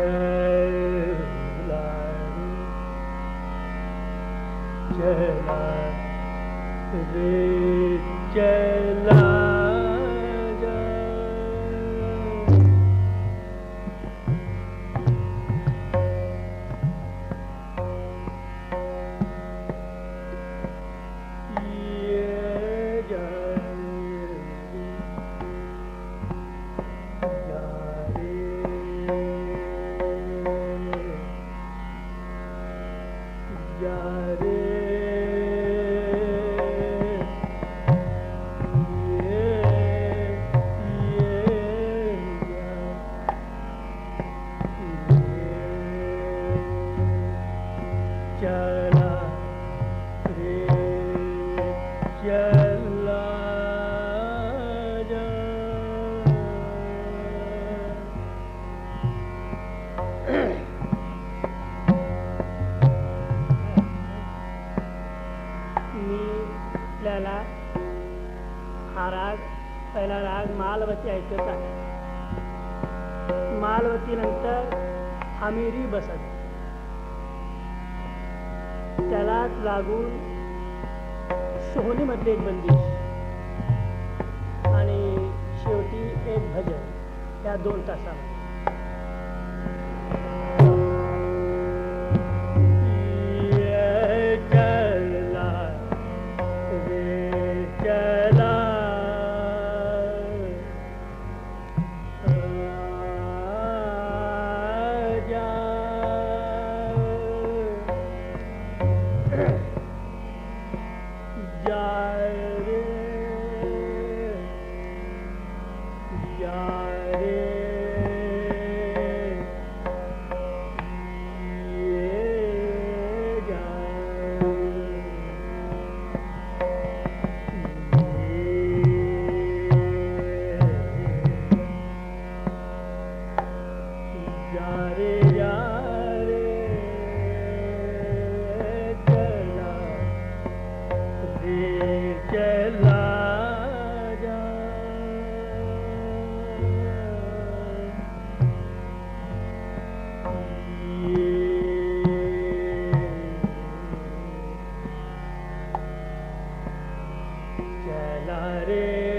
Yeah. मालवती ऐकत आहे मालवतीनंतर हमीरी बसत. त्यालाच लागून सोहनीमध्ये एक बंदी I love Jalare.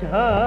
छा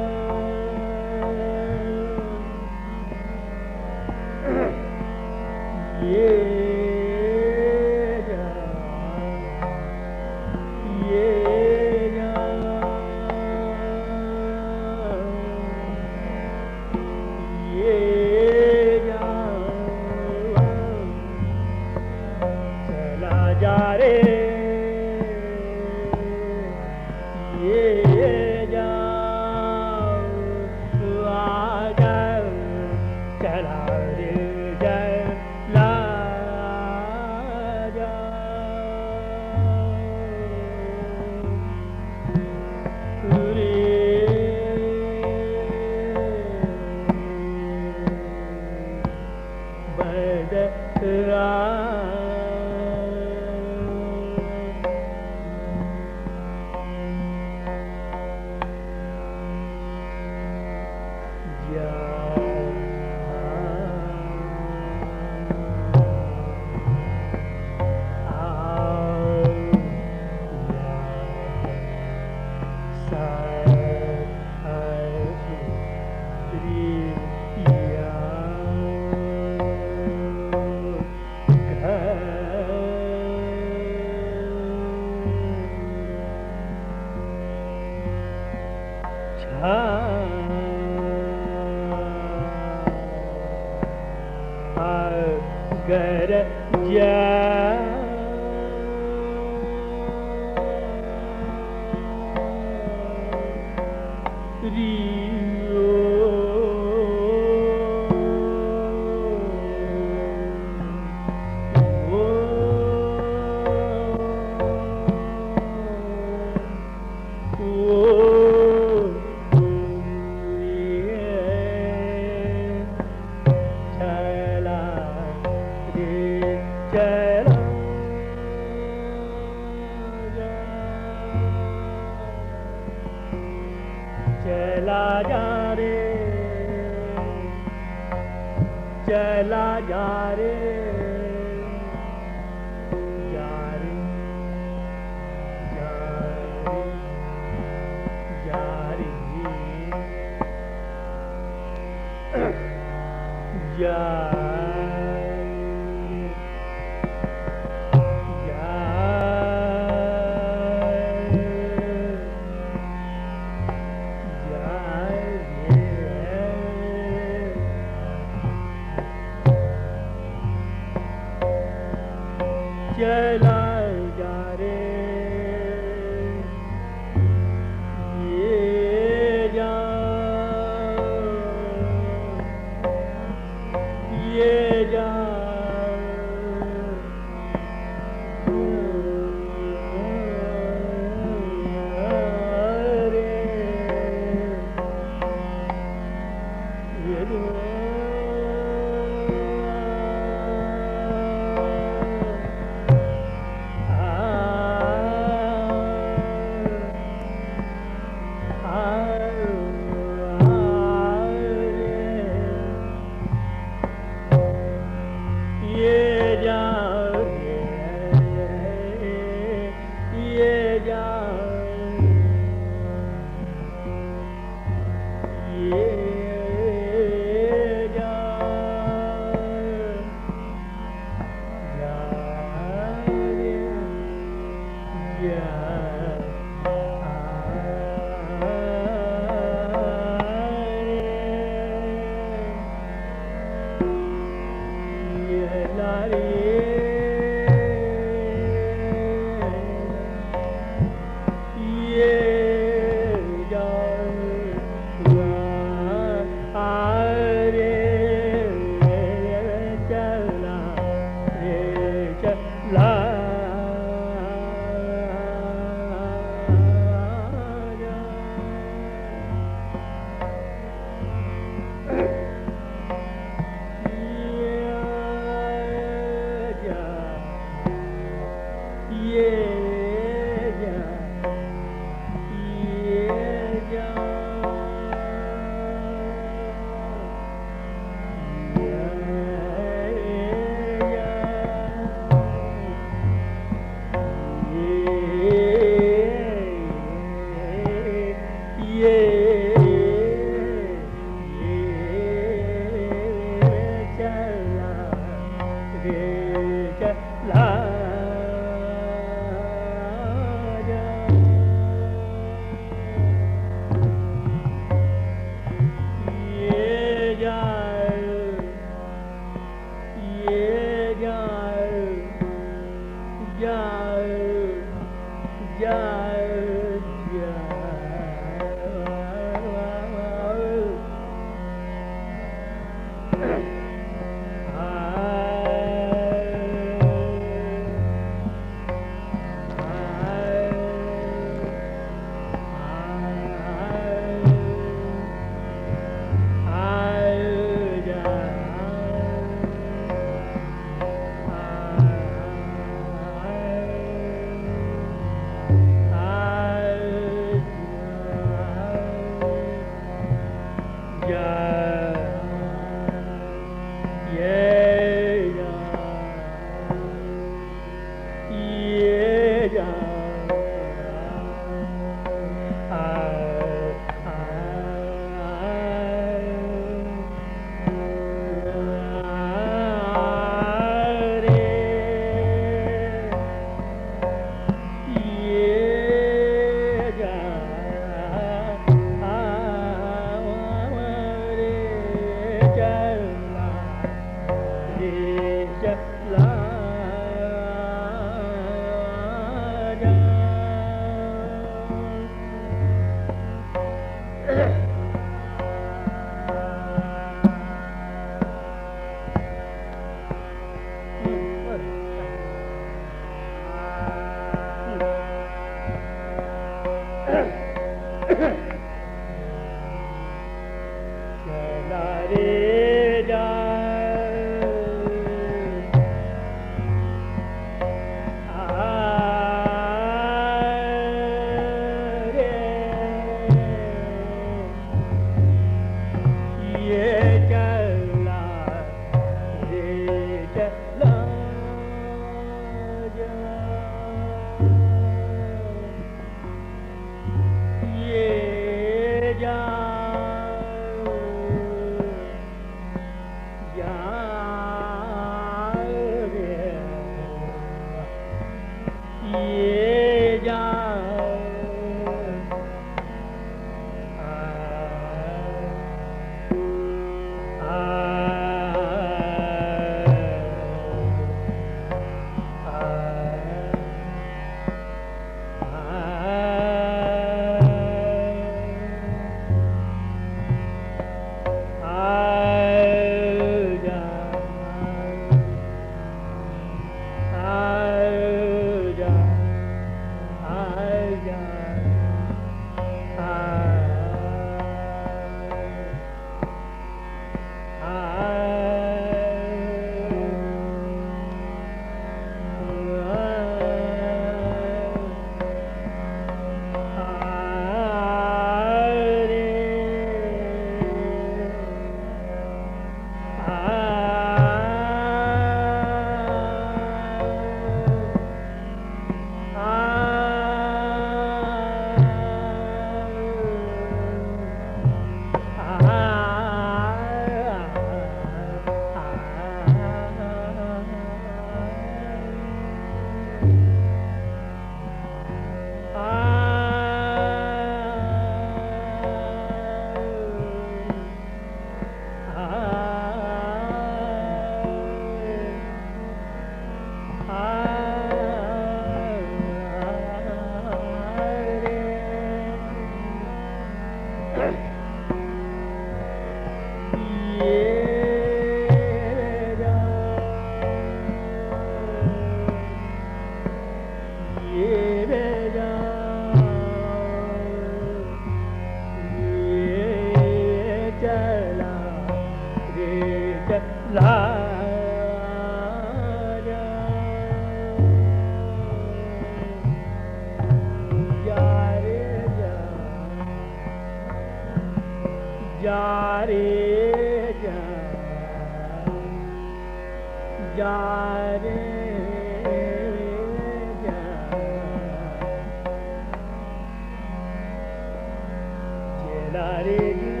Hare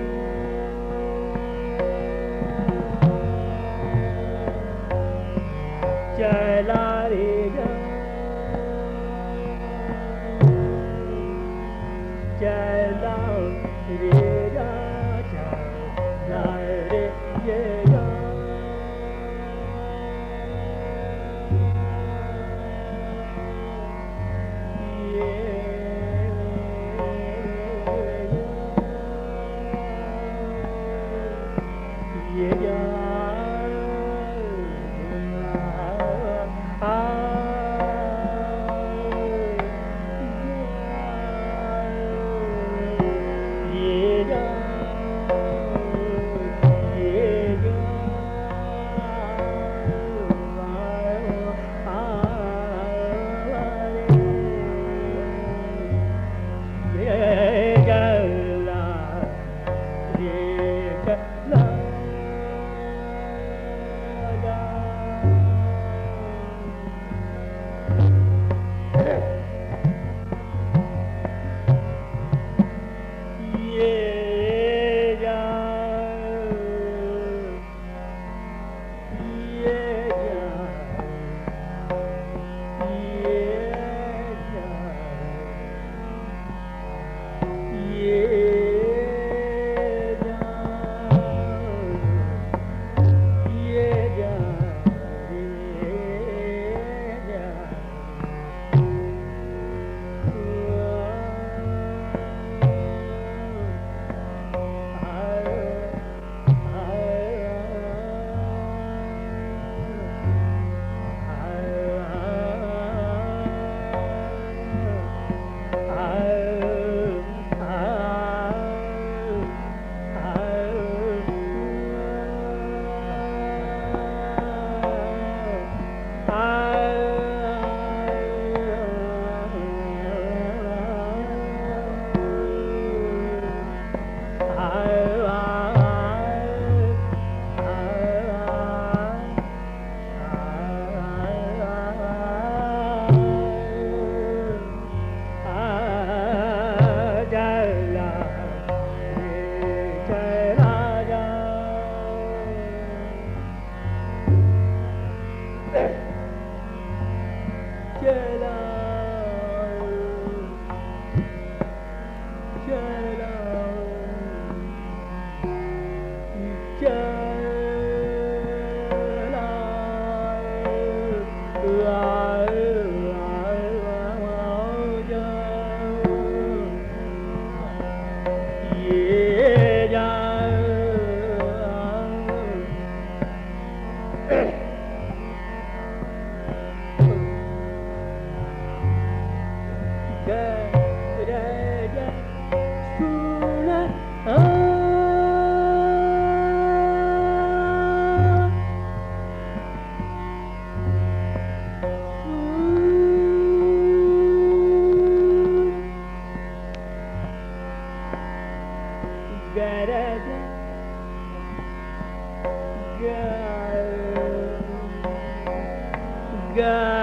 God.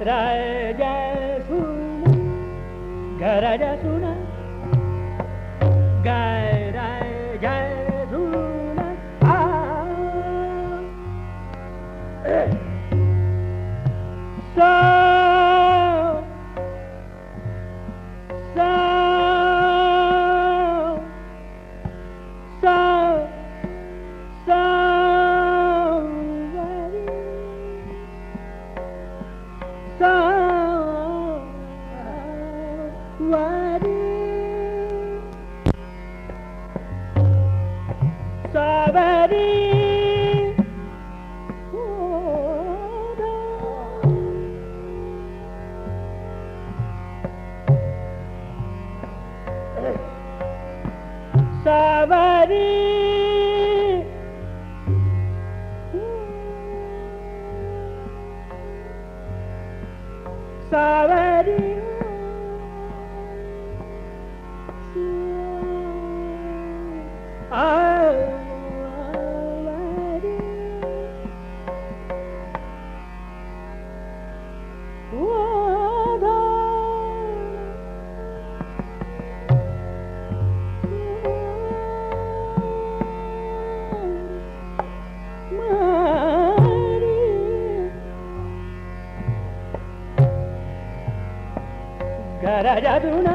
Ra రాజాదునా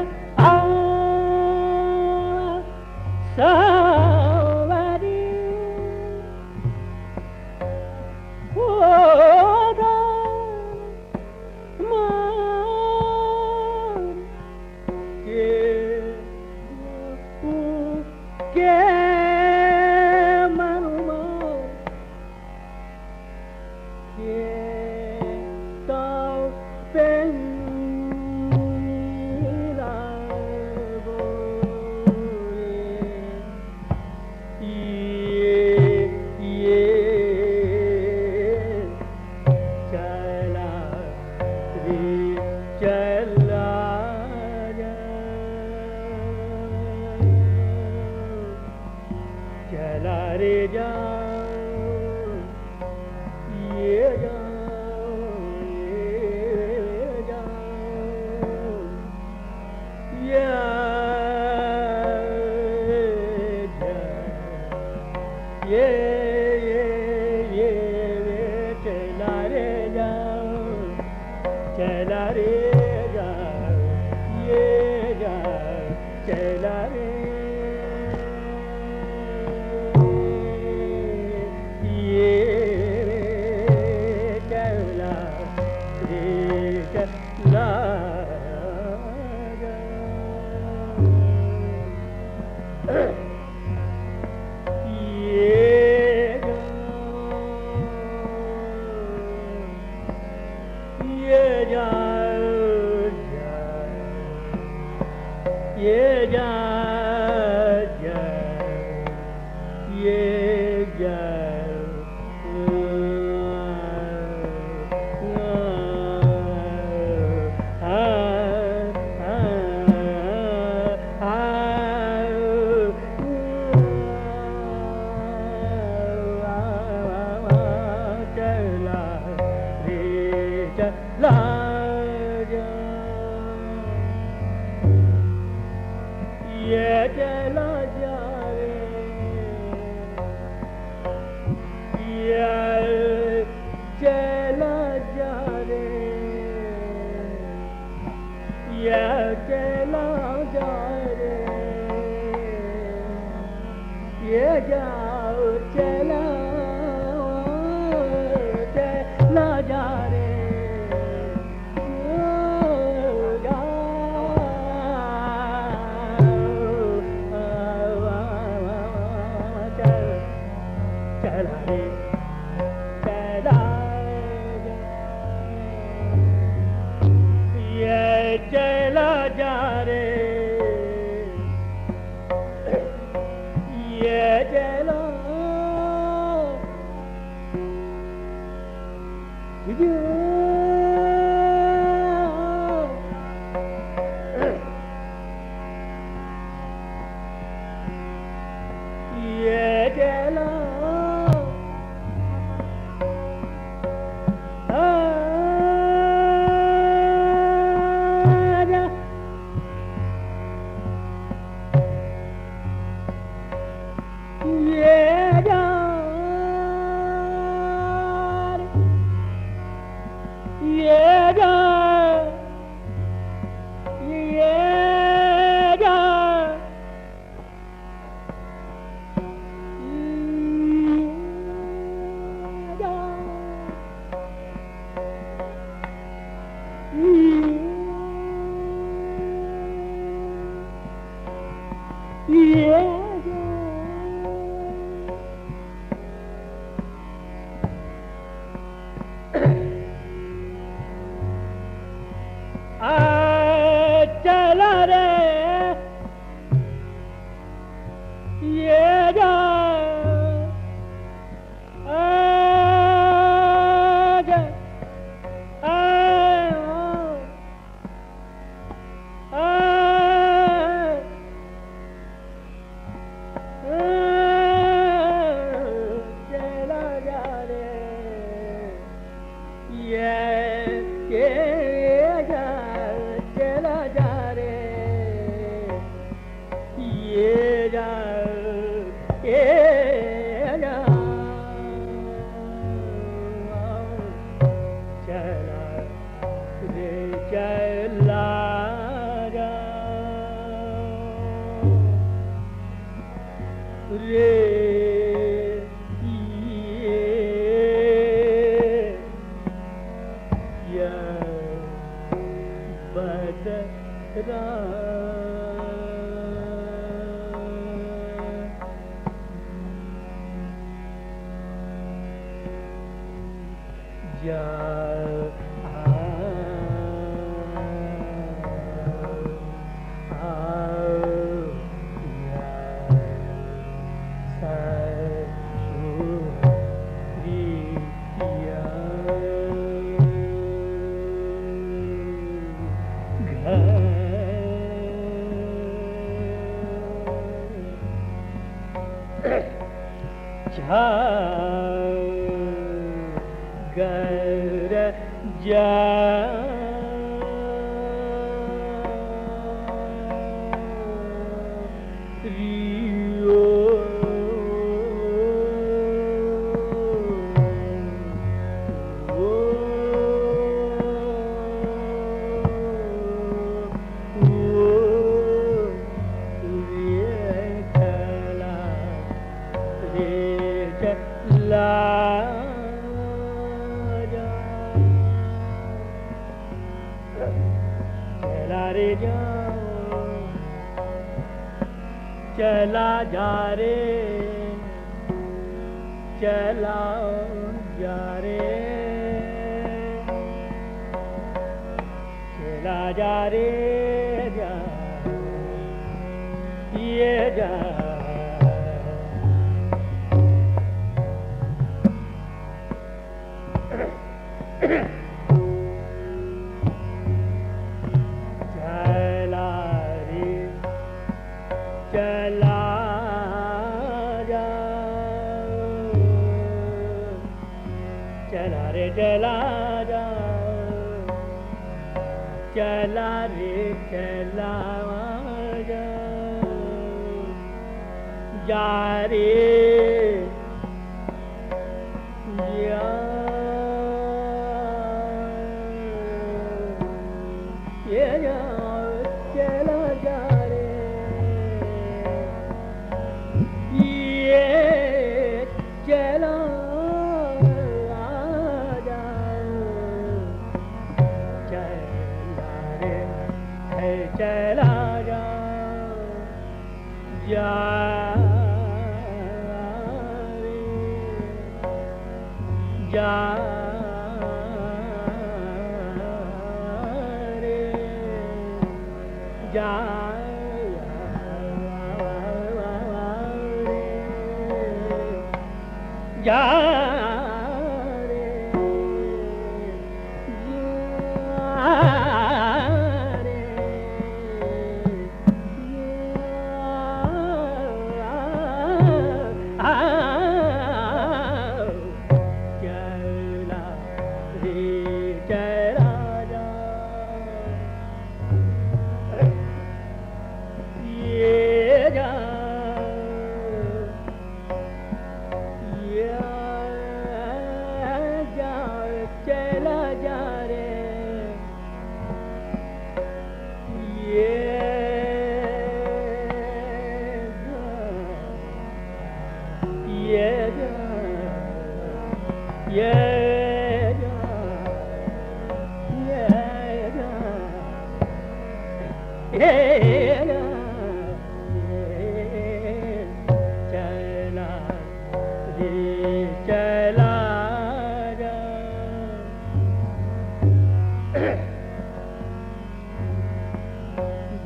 धा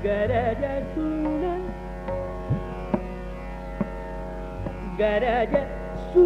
गरा सु गराज सु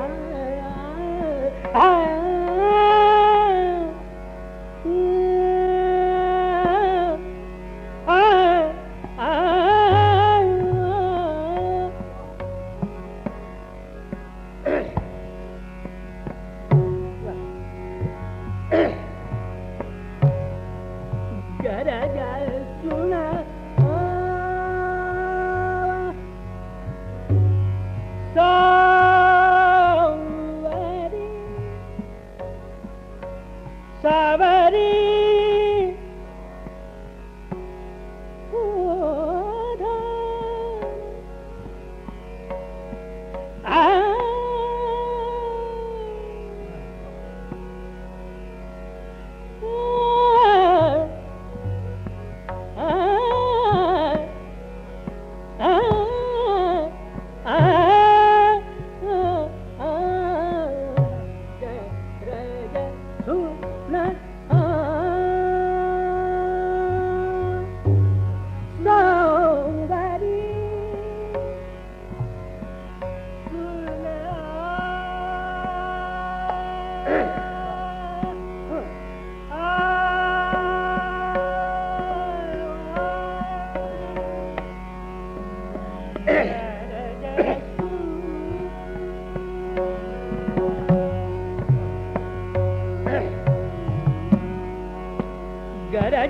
I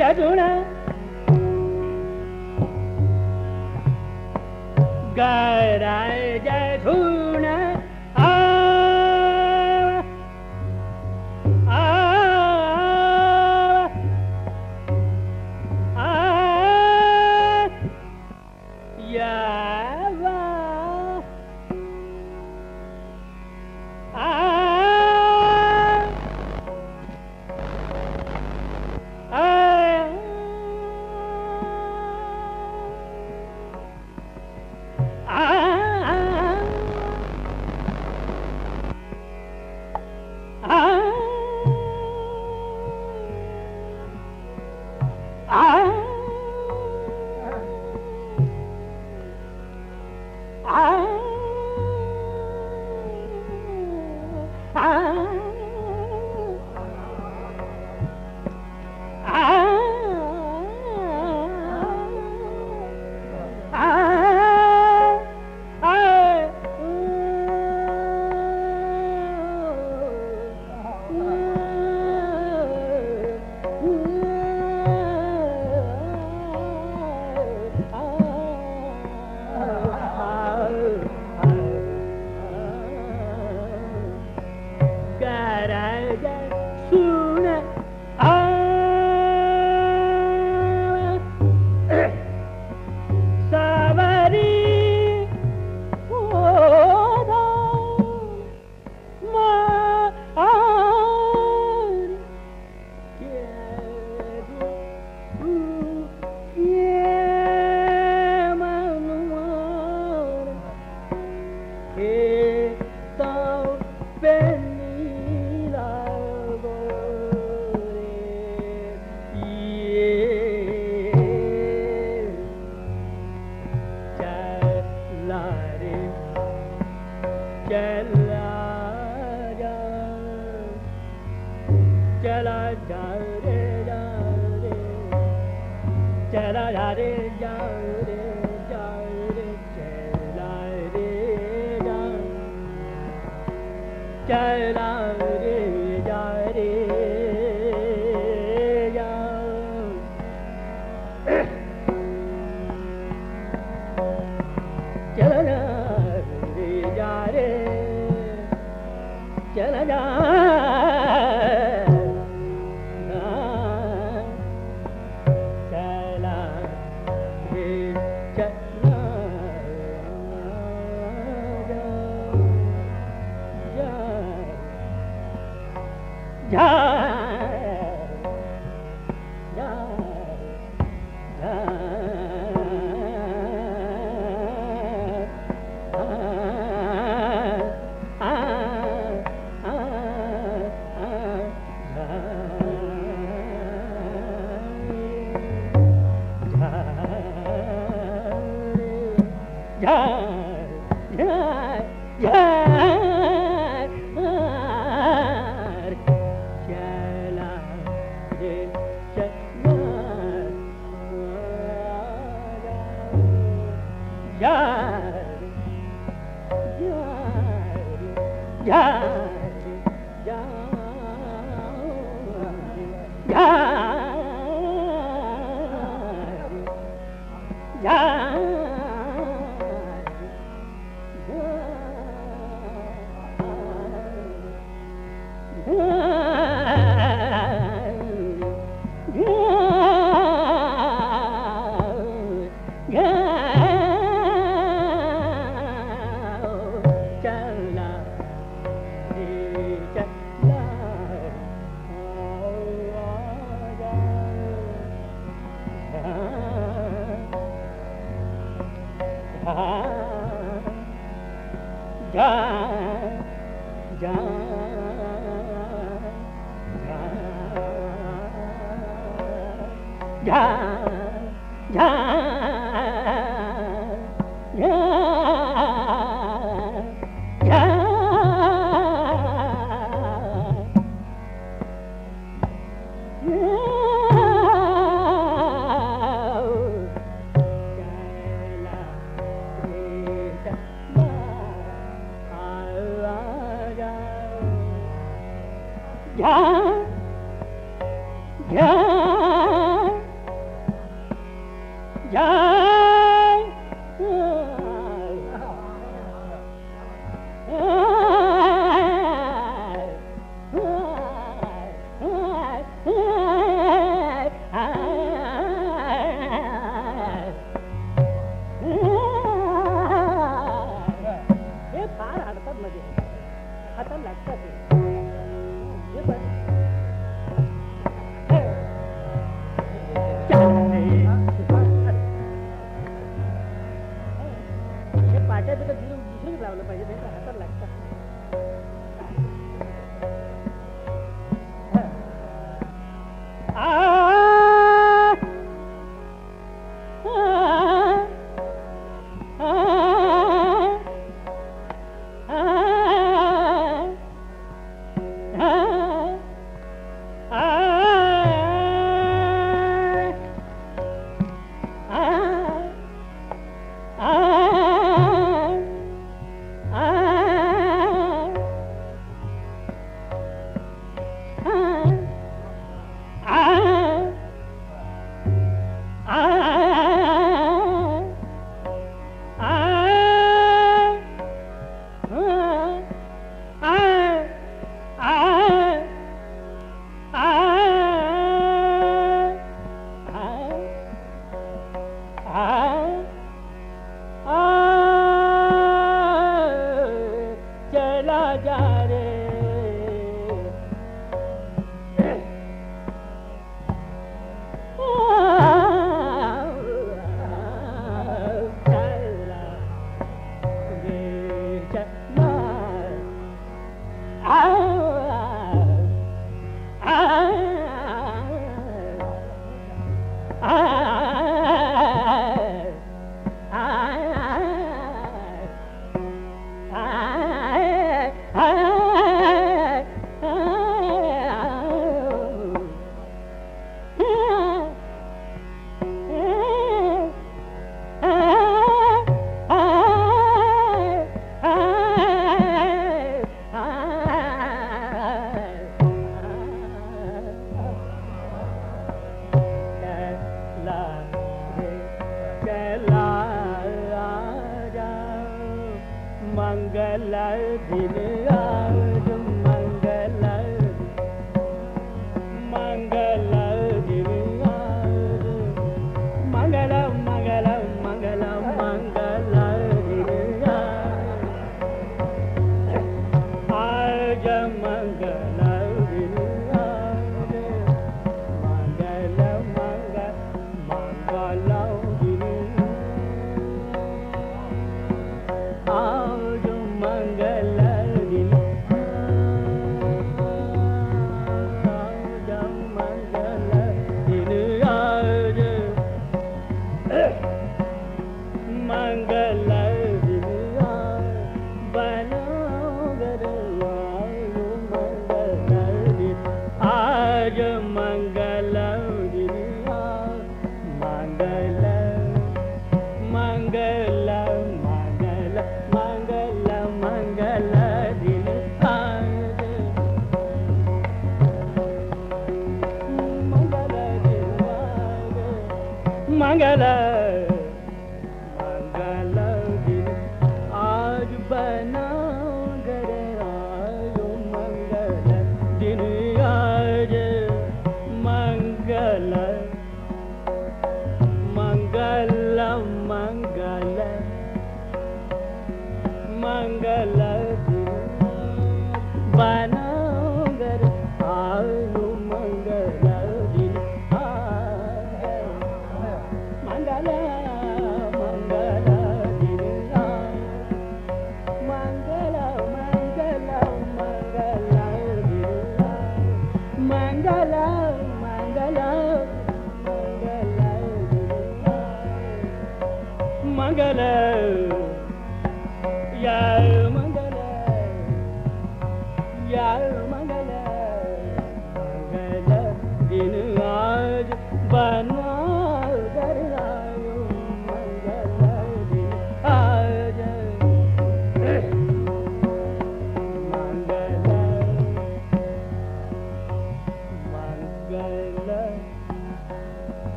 I do चला जा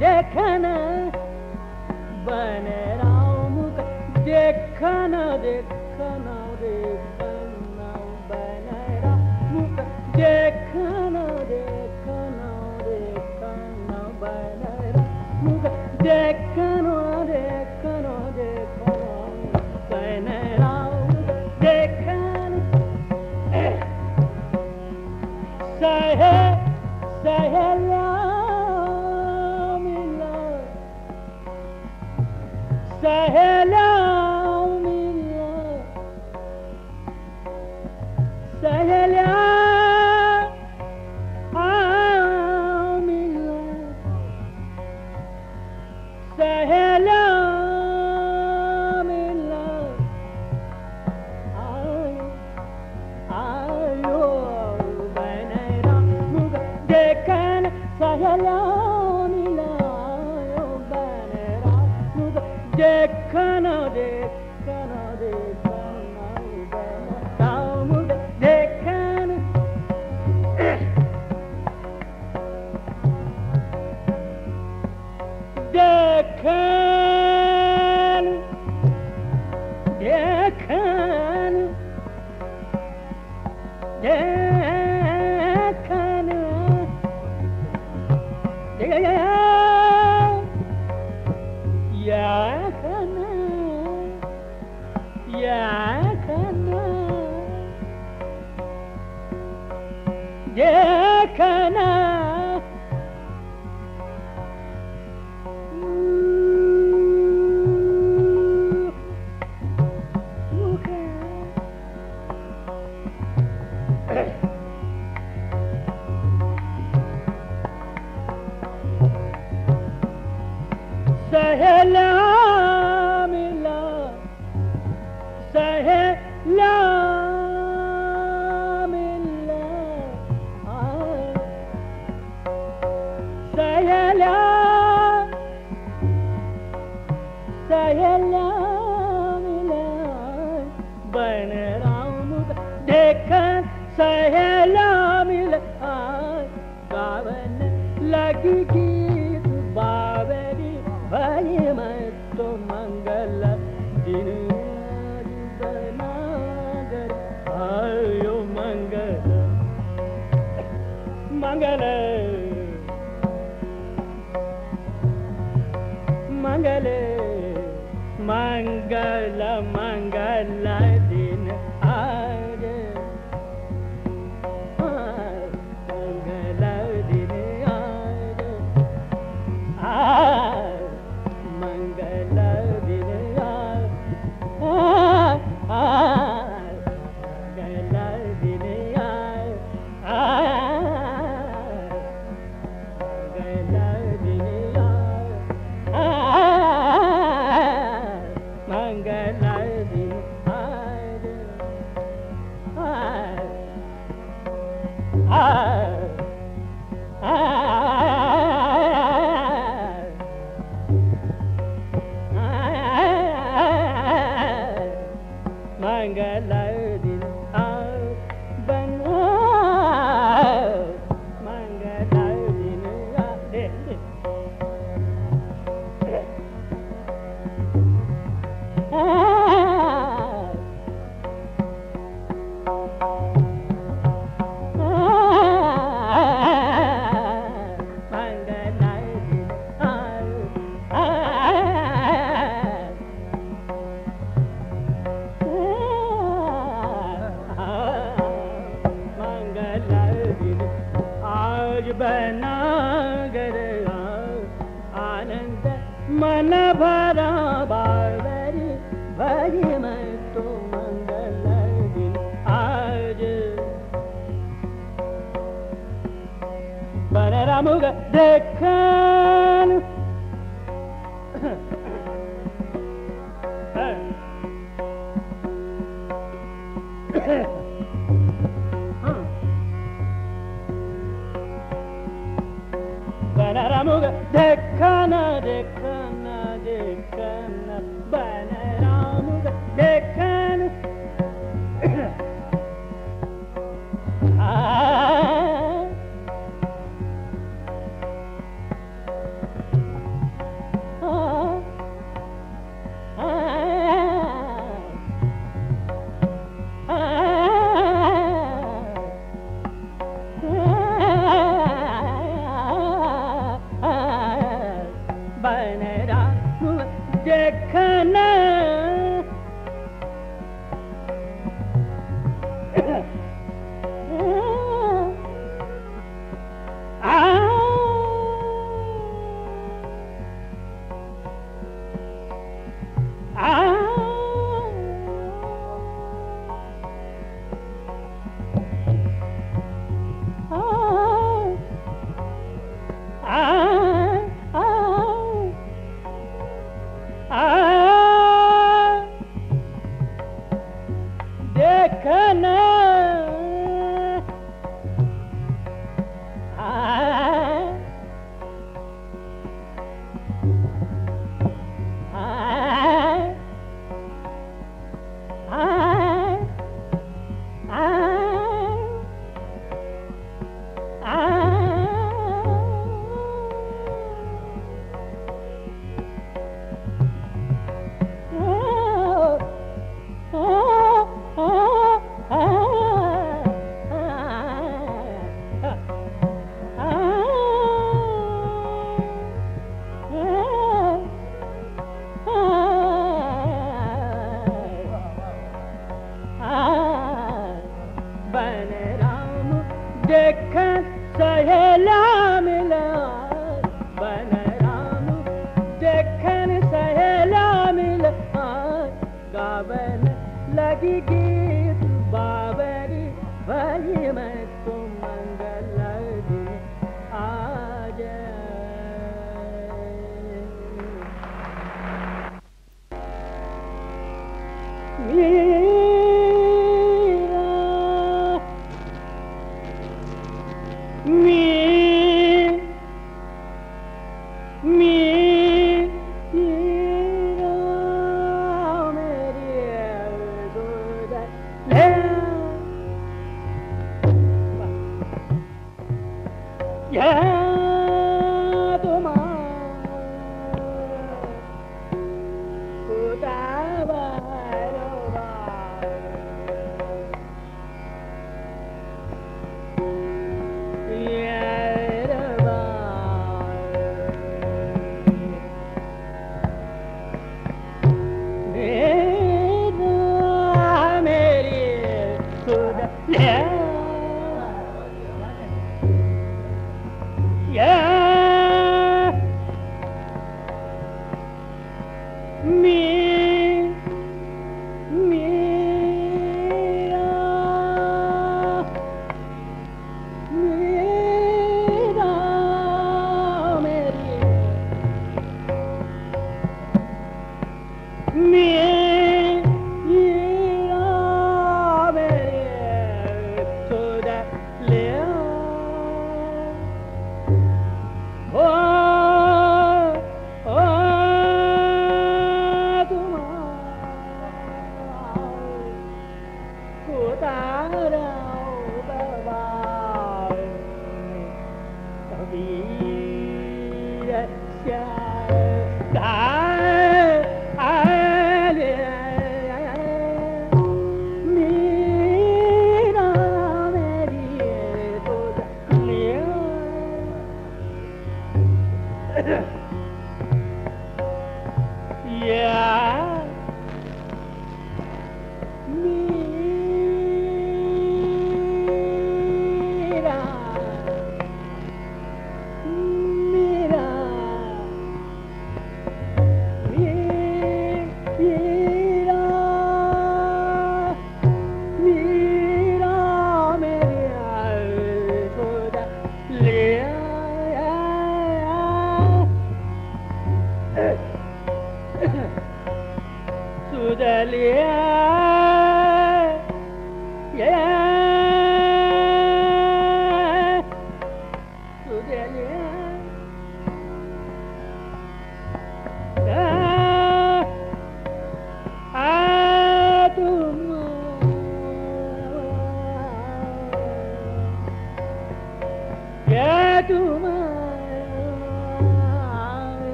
देखना, बने राम का देखना देखना देखना, बन राम देखना देखना देखना, बन राम देखना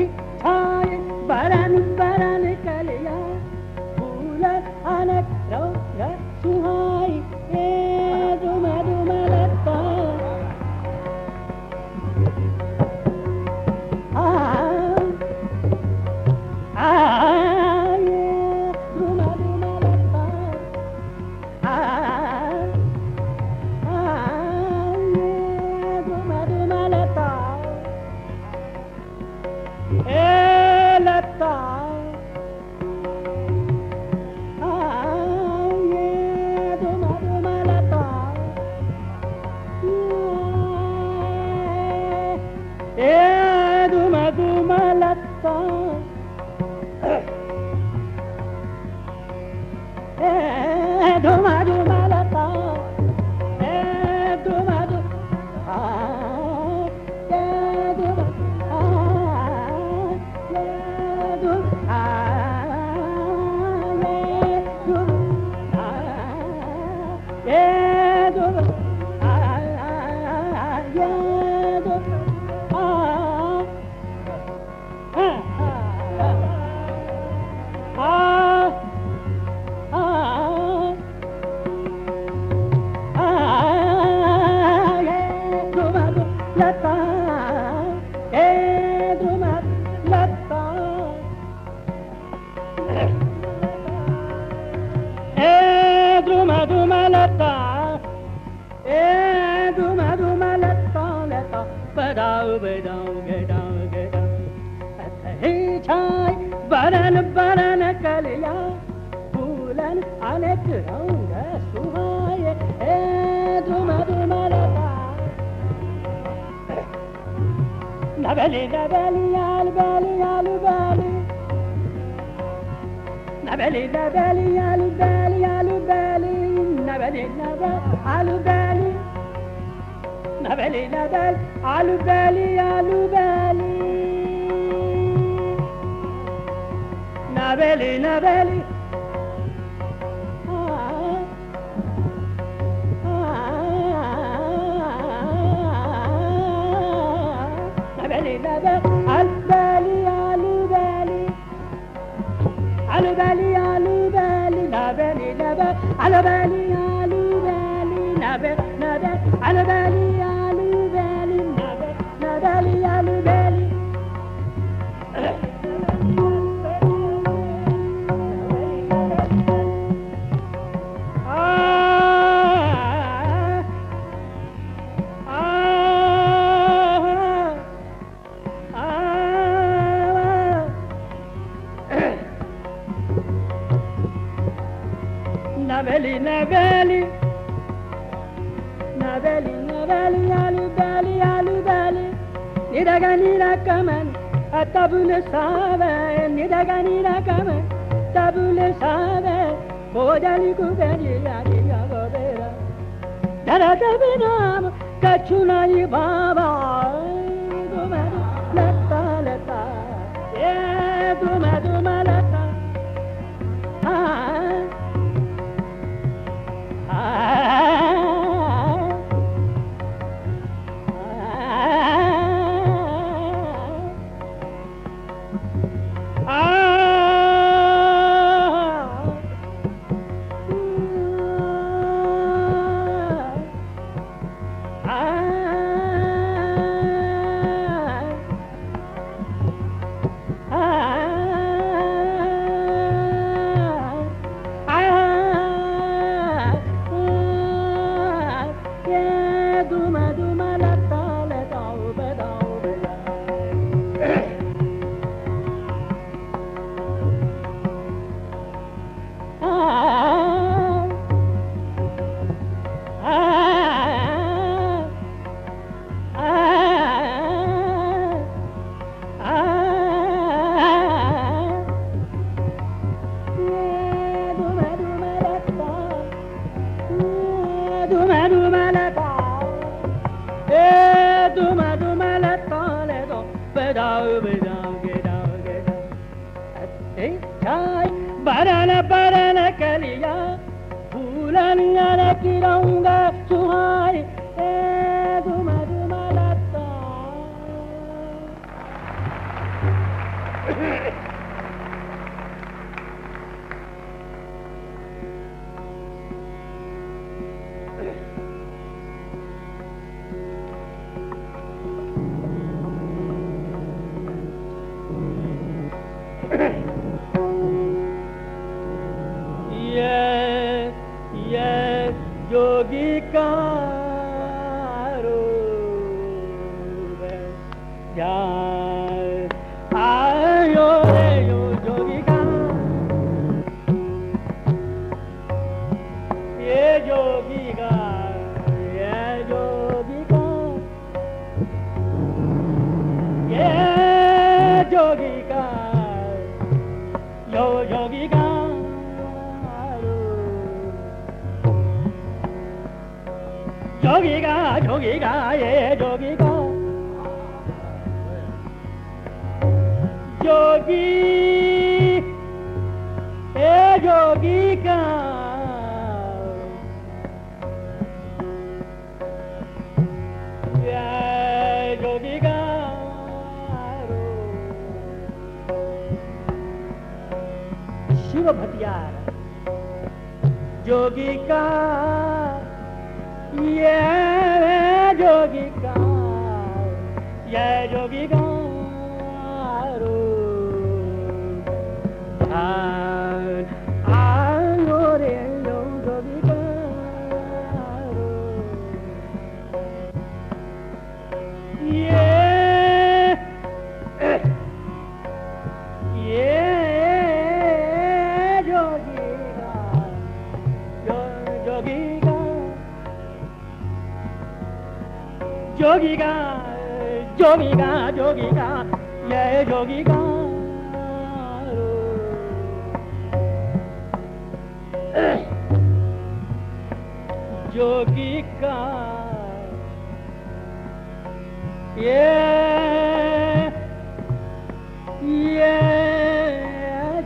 See?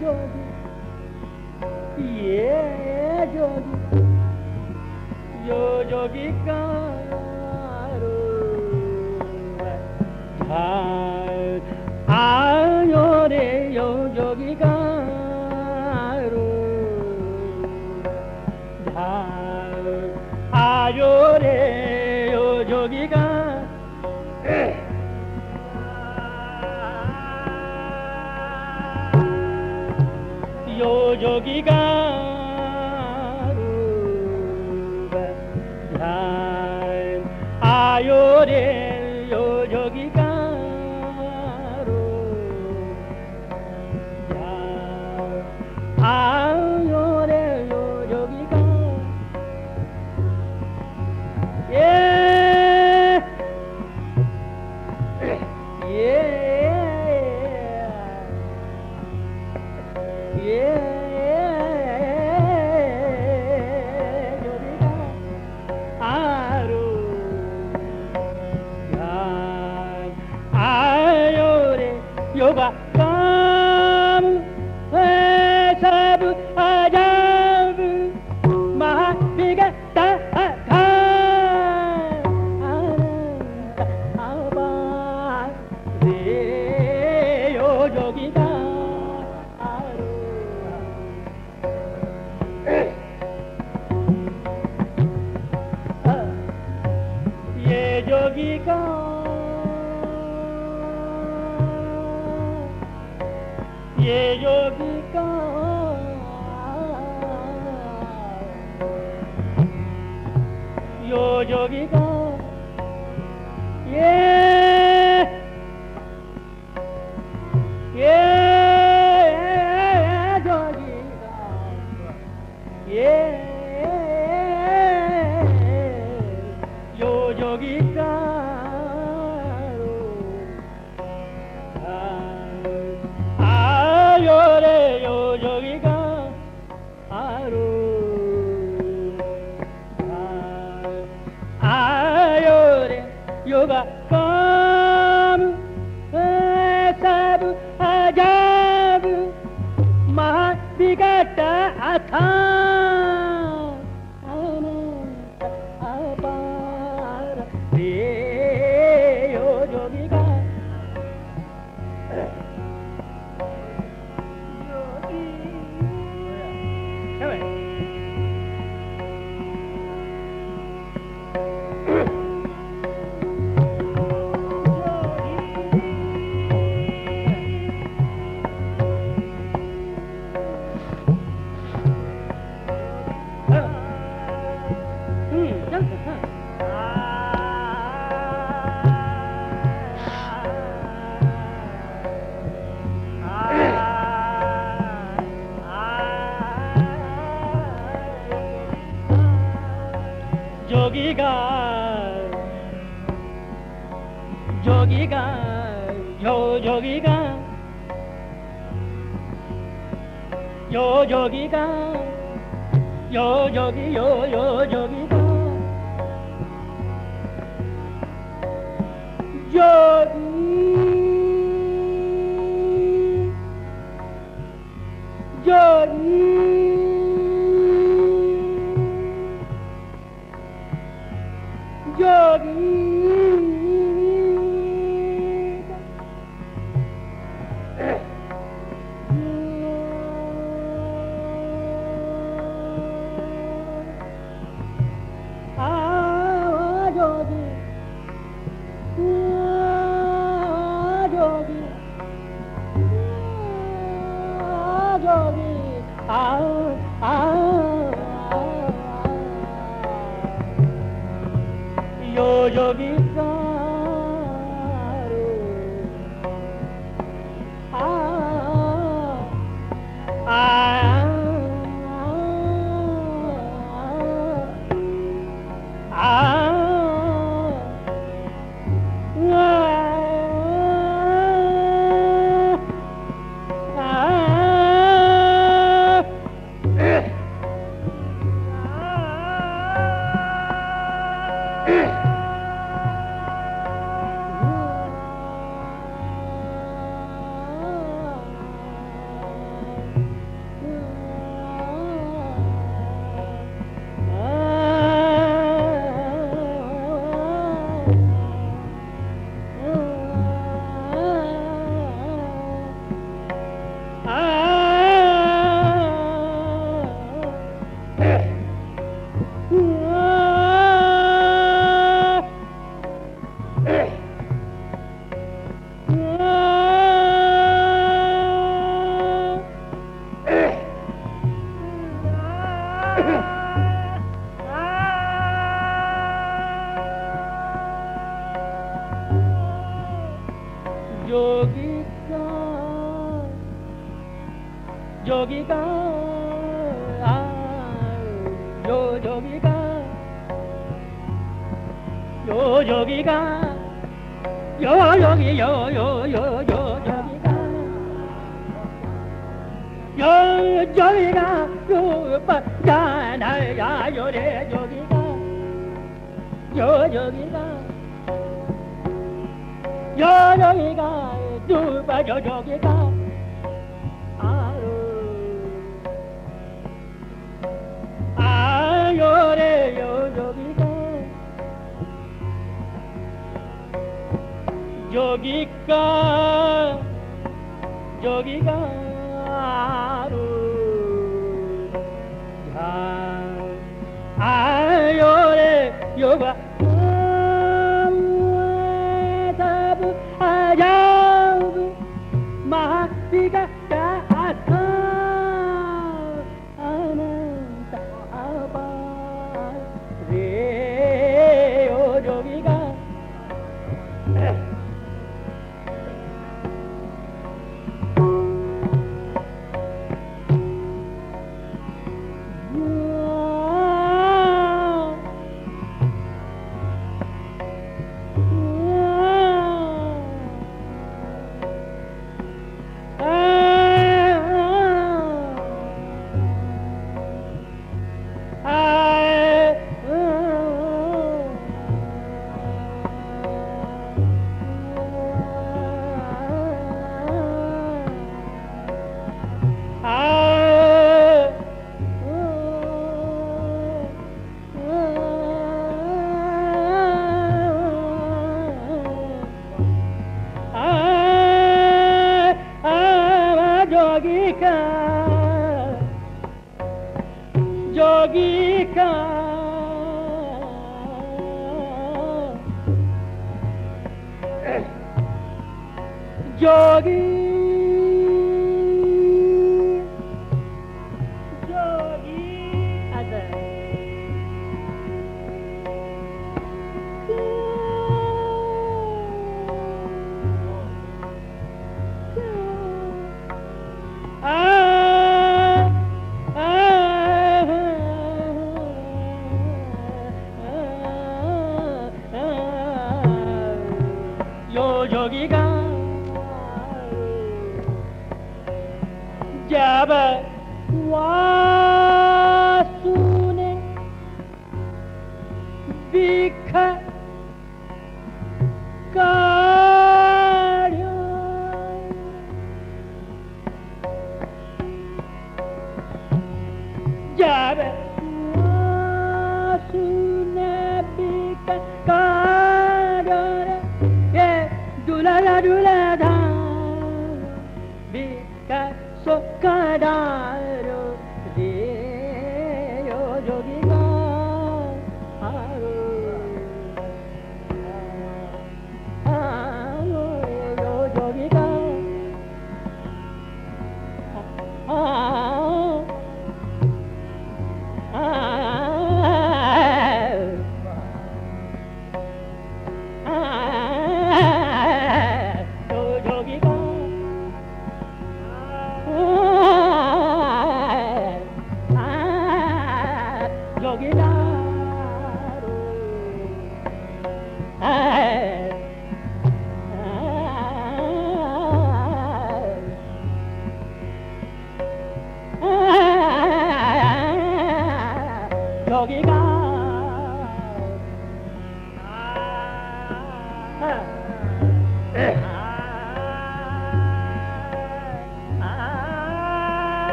जोगी ये जोगी यो जोगी का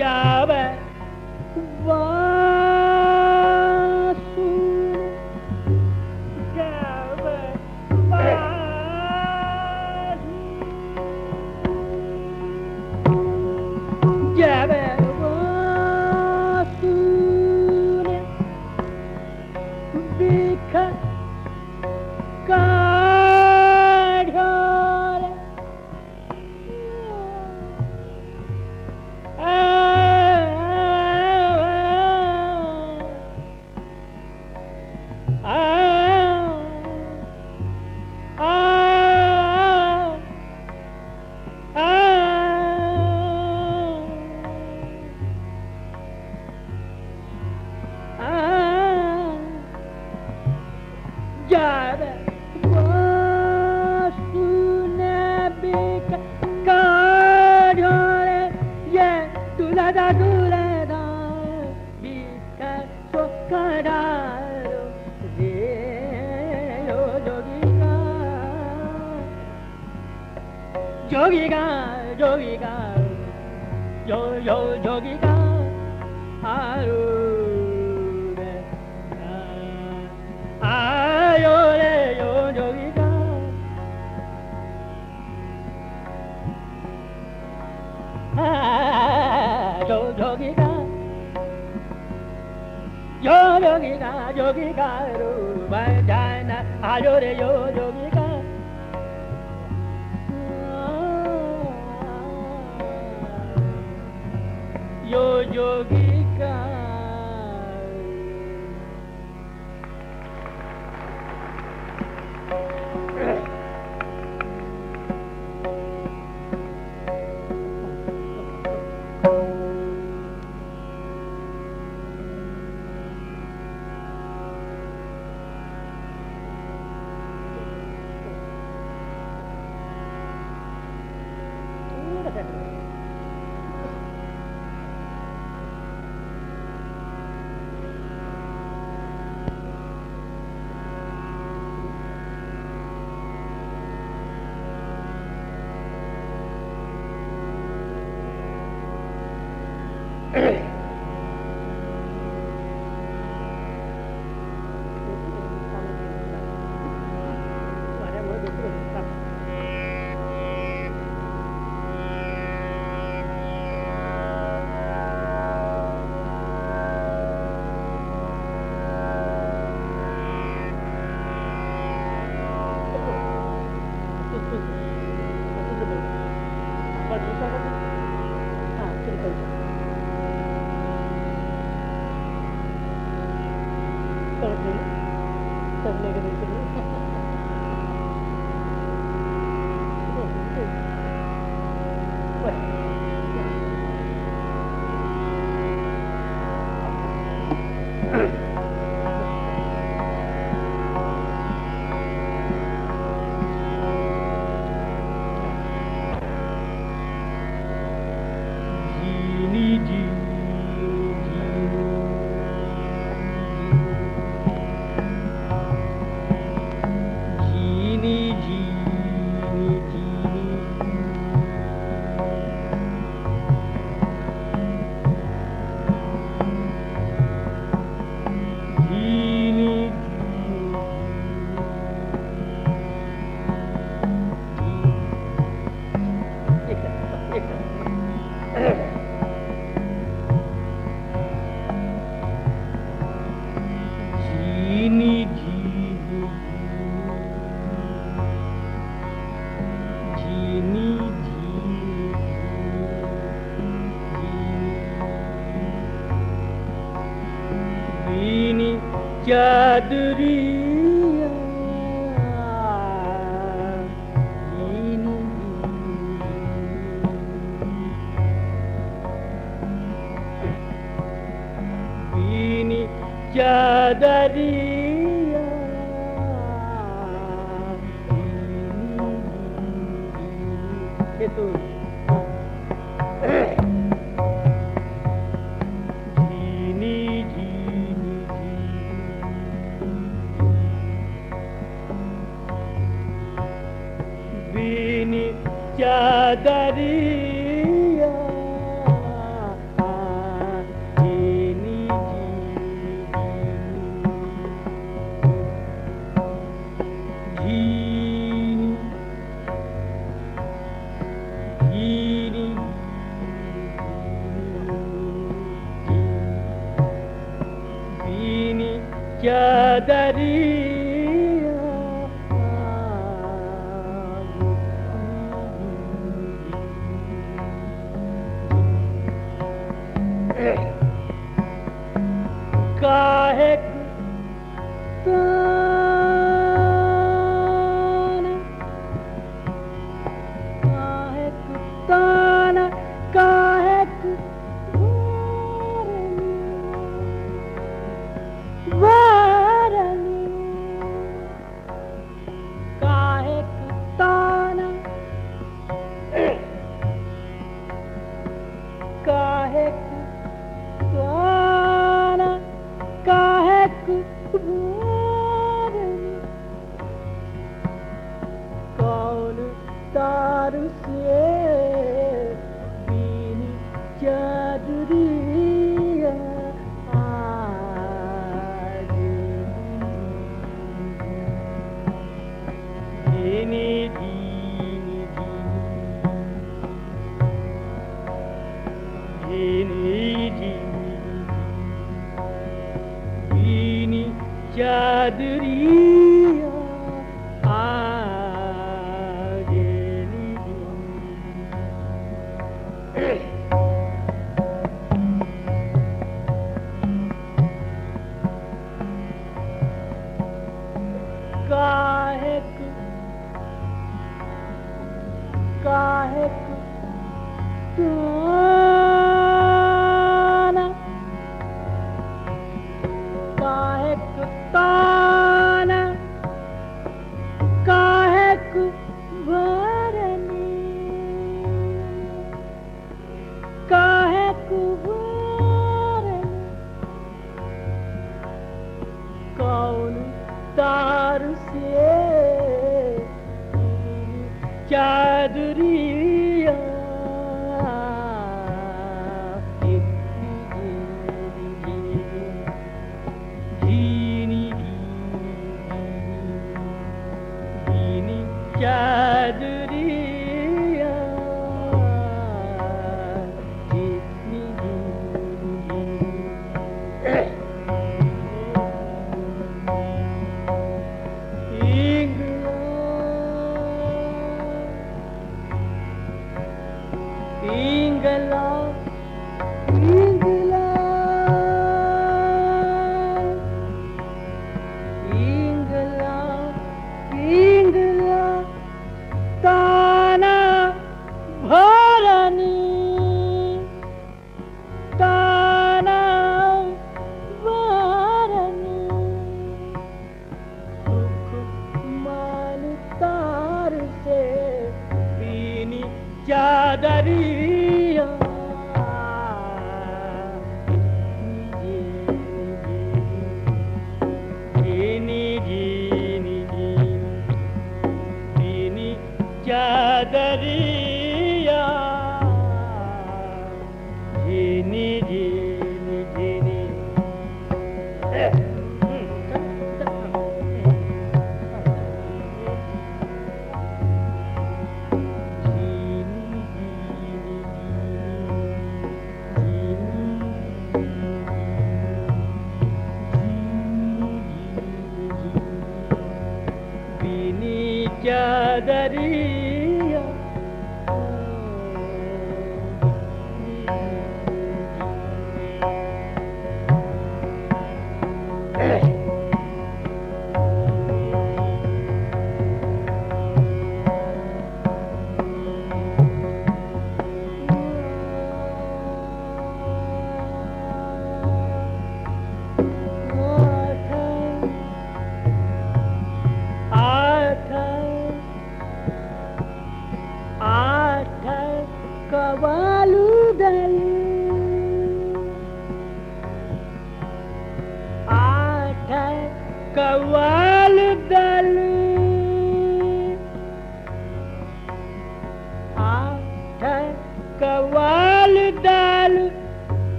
vợ bè vợ